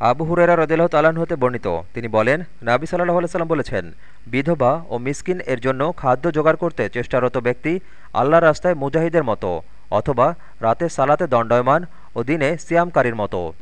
আবু হুরেরা রদিল্লাহ তালান হতে বর্ণিত। তিনি বলেন, নাবি সাল্লাহ আলাইসাল্লাম বলেছেন, বিধবা ও মিসকিন এর জন্য খাদ্য জোগাড় করতে চেষ্টারত ব্যক্তি আল্লাহ রাস্তায় মুজাহিদের মতো, অথবা রাতে সালাতে দণ্ডয়মান ও দিনে সিয়ামকারীর মতো।